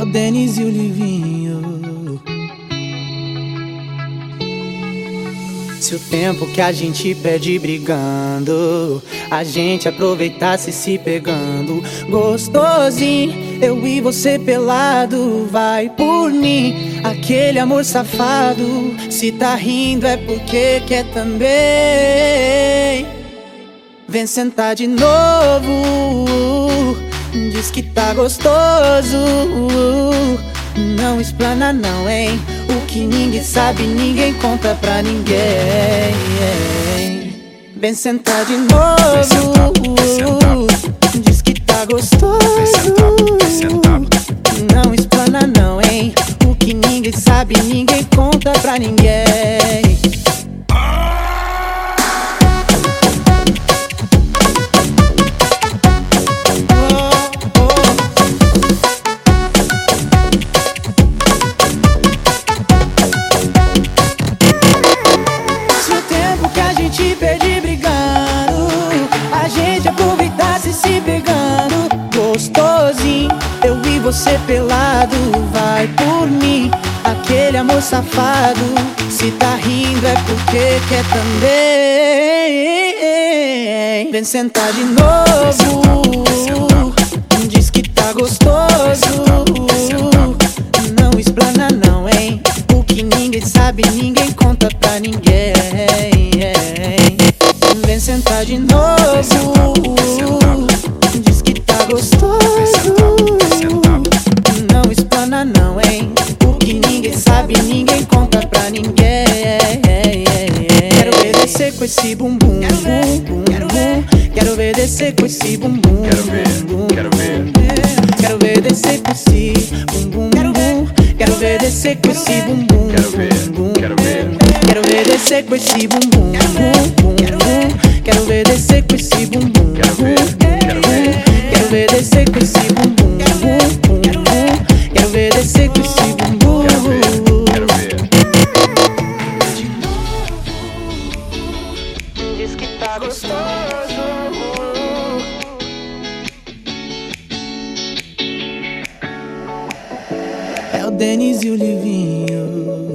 o Denis e o Livinho. Se o tempo que a gente perde brigando, a gente aproveitasse se pegando, gostosinho, eu e você pelado, vai por mim, aquele amor safado. Se tá rindo é porque quer também. Vem sentar de novo, diz que tá gostoso. Não explana não, hein? O que ninguém sabe, ninguém conta pra ninguém. Vem sentar de novo. Diz que tá gostoso. Não explana não, hein? O que ninguém sabe, ninguém conta pra ninguém. Você pelado, vai por mim, aquele amor safado. Se tá rindo é porque quer também. Vem sentar de novo, diz que tá gostoso. Não explana não, hein? O que ninguém sabe, ninguém conta pra ninguém. Vem sentar de novo. Diz que tá gostoso. Com esse bumbum, bum, bum, bum. Quero ver descer com esse bumbum. Quero ver, bum, quero ver. Quero ver descer com esse bumbum. Quero ver, quero ver descer com esse bumbum. Quero ver, bum, quero ver. Quero ver descer com esse bumbum. bum, bum, bum. Quero ver descer com esse bumbum. Quero ver, quero ver. Quero ver descer com esse bumbum. bum, bum, bum. Quero ver descer com esse É o Denis e o Livinho.